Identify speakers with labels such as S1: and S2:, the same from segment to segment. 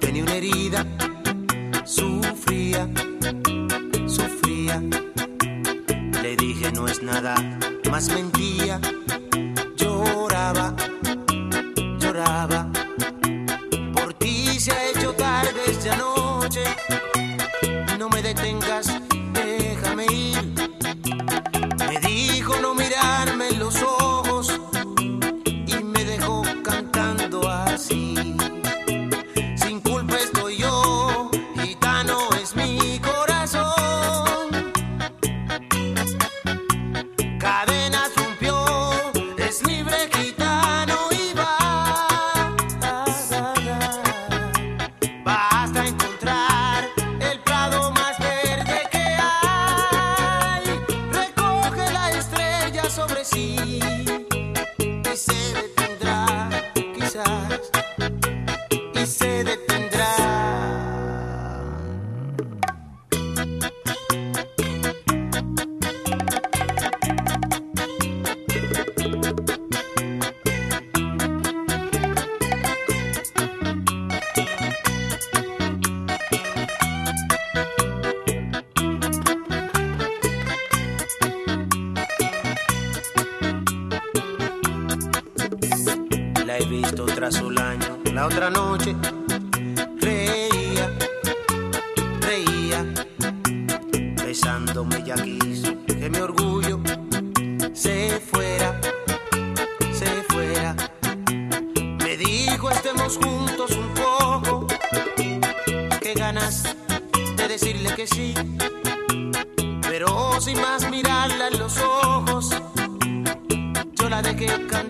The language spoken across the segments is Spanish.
S1: tenía una herida, sufría, sufría. Le dije no es nada, más mentía. La he visto tras un año, la otra noche reía, reía, besándome ya quiso que mi orgullo se fue. de decirle que sí, pero sin más mirarla en los ojos, yo la dejé cantar.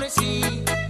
S1: amor, sí.